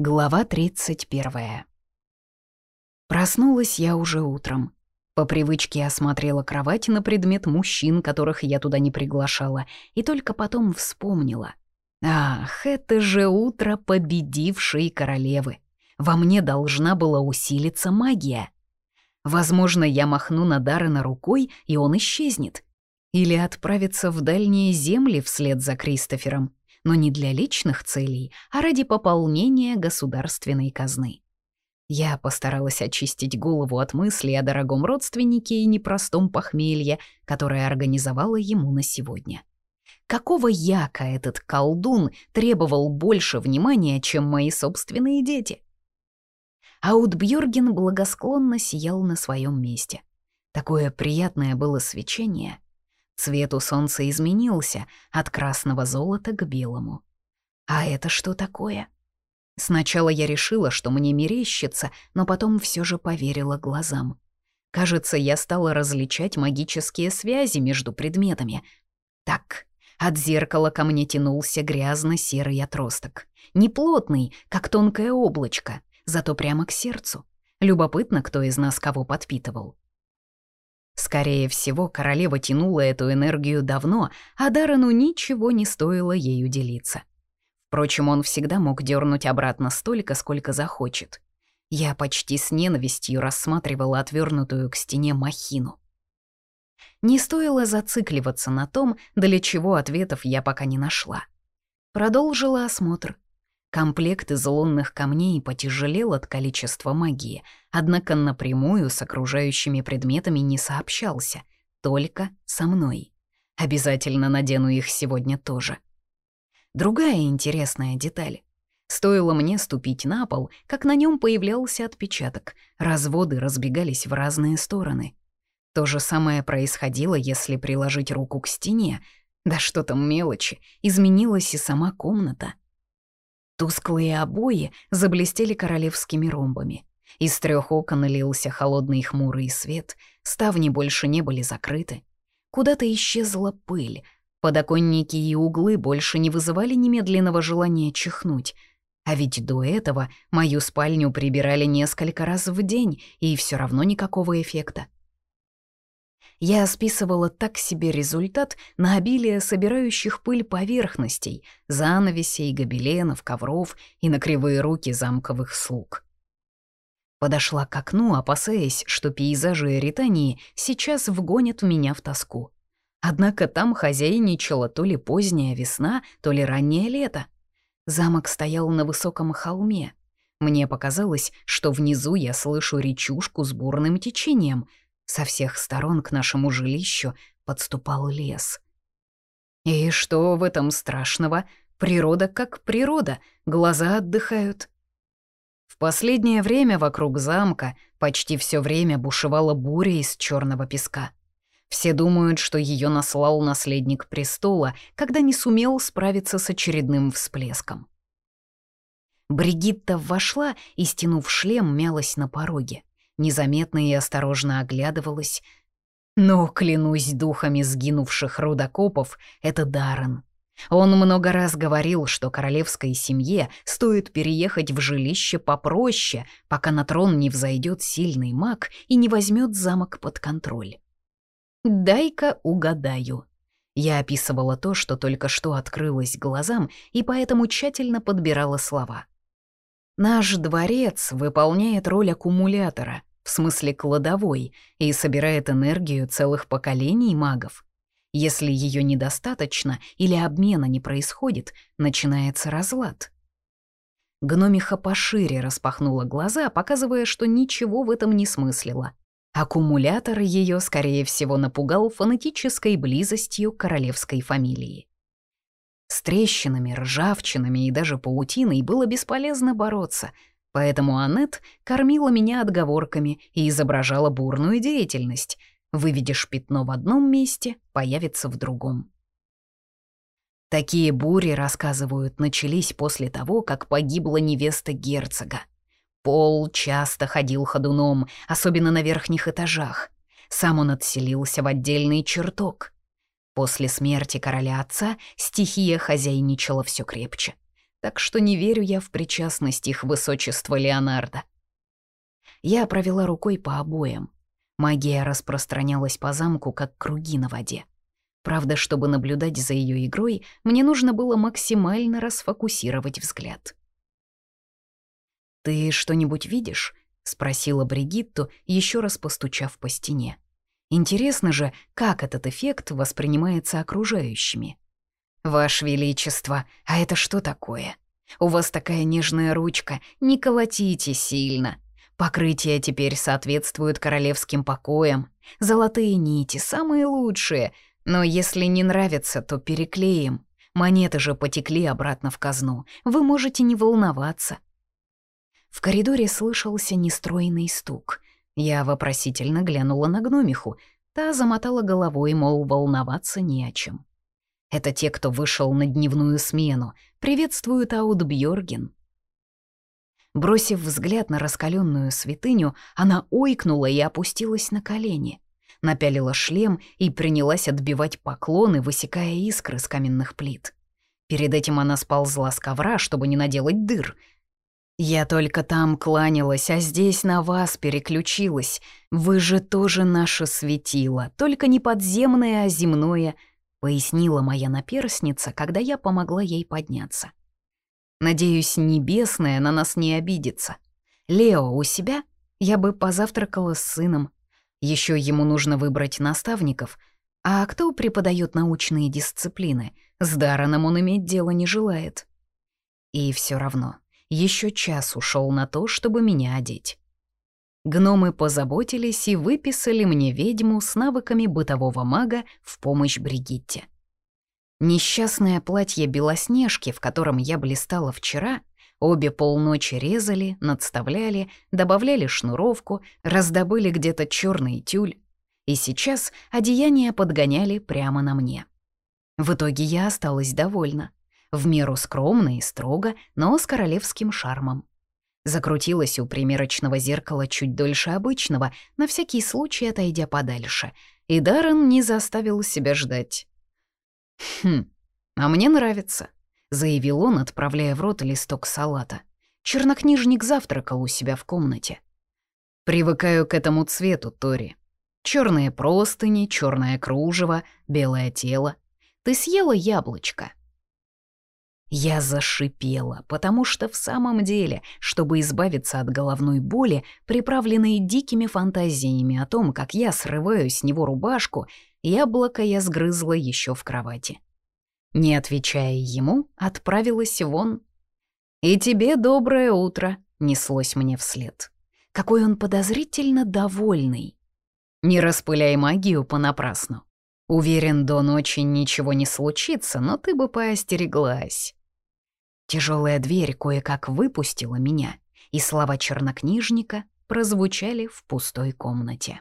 Глава 31. Проснулась я уже утром. По привычке осмотрела кровать на предмет мужчин, которых я туда не приглашала, и только потом вспомнила. Ах, это же утро победившей королевы. Во мне должна была усилиться магия. Возможно, я махну на Даррена рукой, и он исчезнет. Или отправится в дальние земли вслед за Кристофером но не для личных целей, а ради пополнения государственной казны. Я постаралась очистить голову от мыслей о дорогом родственнике и непростом похмелье, которое организовала ему на сегодня. Какого яка этот колдун требовал больше внимания, чем мои собственные дети? Аутбьюрген благосклонно сиял на своем месте. Такое приятное было свечение — Цвет у солнца изменился от красного золота к белому. А это что такое? Сначала я решила, что мне мерещится, но потом все же поверила глазам. Кажется, я стала различать магические связи между предметами. Так, от зеркала ко мне тянулся грязно-серый отросток. Неплотный, как тонкое облачко, зато прямо к сердцу. Любопытно, кто из нас кого подпитывал. Скорее всего, королева тянула эту энергию давно, а Даррену ничего не стоило ею делиться. Впрочем, он всегда мог дернуть обратно столько, сколько захочет. Я почти с ненавистью рассматривала отвернутую к стене махину. Не стоило зацикливаться на том, для чего ответов я пока не нашла. Продолжила осмотр — Комплект из лунных камней потяжелел от количества магии, однако напрямую с окружающими предметами не сообщался, только со мной. Обязательно надену их сегодня тоже. Другая интересная деталь. Стоило мне ступить на пол, как на нем появлялся отпечаток, разводы разбегались в разные стороны. То же самое происходило, если приложить руку к стене. Да что там мелочи, изменилась и сама комната — Тусклые обои заблестели королевскими ромбами. Из трех окон лился холодный хмурый свет, ставни больше не были закрыты. Куда-то исчезла пыль, подоконники и углы больше не вызывали немедленного желания чихнуть. А ведь до этого мою спальню прибирали несколько раз в день, и все равно никакого эффекта я списывала так себе результат на обилие собирающих пыль поверхностей, занавесей, гобеленов, ковров и на кривые руки замковых слуг. Подошла к окну, опасаясь, что пейзажи Эритании сейчас вгонят меня в тоску. Однако там хозяйничала то ли поздняя весна, то ли раннее лето. Замок стоял на высоком холме. Мне показалось, что внизу я слышу речушку с бурным течением — со всех сторон к нашему жилищу подступал лес. И что в этом страшного? Природа как природа, глаза отдыхают. В последнее время вокруг замка почти все время бушевала буря из черного песка. Все думают, что ее наслал наследник престола, когда не сумел справиться с очередным всплеском. Бригитта вошла и, стянув шлем, мялась на пороге незаметно и осторожно оглядывалась. Но, клянусь духами сгинувших рудокопов, это Даррен. Он много раз говорил, что королевской семье стоит переехать в жилище попроще, пока на трон не взойдет сильный маг и не возьмет замок под контроль. «Дай-ка угадаю». Я описывала то, что только что открылось глазам, и поэтому тщательно подбирала слова. Наш дворец выполняет роль аккумулятора, в смысле кладовой, и собирает энергию целых поколений магов. Если ее недостаточно или обмена не происходит, начинается разлад. Гномиха пошире распахнула глаза, показывая, что ничего в этом не смыслила. Аккумулятор ее, скорее всего, напугал фанатической близостью королевской фамилии. С трещинами, ржавчинами и даже паутиной было бесполезно бороться — Поэтому Аннет кормила меня отговорками и изображала бурную деятельность. Выведешь пятно в одном месте, появится в другом. Такие бури, рассказывают, начались после того, как погибла невеста герцога. Пол часто ходил ходуном, особенно на верхних этажах. Сам он отселился в отдельный чертог. После смерти короля отца стихия хозяйничала все крепче. Так что не верю я в причастность их высочества Леонардо. Я провела рукой по обоям. Магия распространялась по замку, как круги на воде. Правда, чтобы наблюдать за ее игрой, мне нужно было максимально расфокусировать взгляд. «Ты что-нибудь видишь?» — спросила Бригитту, еще раз постучав по стене. «Интересно же, как этот эффект воспринимается окружающими?» «Ваше Величество, а это что такое? У вас такая нежная ручка, не колотите сильно. Покрытия теперь соответствуют королевским покоям. Золотые нити, самые лучшие. Но если не нравится, то переклеим. Монеты же потекли обратно в казну. Вы можете не волноваться». В коридоре слышался нестройный стук. Я вопросительно глянула на гномиху. Та замотала головой, мол, волноваться не о чем. Это те, кто вышел на дневную смену. Приветствуют Ауд Бьорген. Бросив взгляд на раскаленную святыню, она ойкнула и опустилась на колени. Напялила шлем и принялась отбивать поклоны, высекая искры с каменных плит. Перед этим она сползла с ковра, чтобы не наделать дыр. «Я только там кланялась, а здесь на вас переключилась. Вы же тоже наше светило, только не подземное, а земное», — пояснила моя наперсница, когда я помогла ей подняться. Надеюсь, Небесная на нас не обидится. Лео у себя? Я бы позавтракала с сыном. Еще ему нужно выбрать наставников. А кто преподает научные дисциплины? С Дараном он иметь дело не желает. И все равно, еще час ушел на то, чтобы меня одеть. Гномы позаботились и выписали мне ведьму с навыками бытового мага в помощь Бригитте. Несчастное платье Белоснежки, в котором я блистала вчера, обе полночи резали, надставляли, добавляли шнуровку, раздобыли где-то черный тюль, и сейчас одеяния подгоняли прямо на мне. В итоге я осталась довольна. В меру скромно и строго, но с королевским шармом. Закрутилась у примерочного зеркала чуть дольше обычного, на всякий случай отойдя подальше, и Даррен не заставил себя ждать. «Хм, а мне нравится», — заявил он, отправляя в рот листок салата. Чернокнижник завтракал у себя в комнате. «Привыкаю к этому цвету, Тори. Черные простыни, черное кружево, белое тело. Ты съела яблочко?» Я зашипела, потому что в самом деле, чтобы избавиться от головной боли, приправленной дикими фантазиями о том, как я срываю с него рубашку, яблоко я сгрызла еще в кровати. Не отвечая ему, отправилась вон. «И тебе доброе утро», — неслось мне вслед. Какой он подозрительно довольный. Не распыляй магию понапрасну. Уверен, до ночи ничего не случится, но ты бы поостереглась. Тяжелая дверь кое-как выпустила меня, и слова чернокнижника прозвучали в пустой комнате.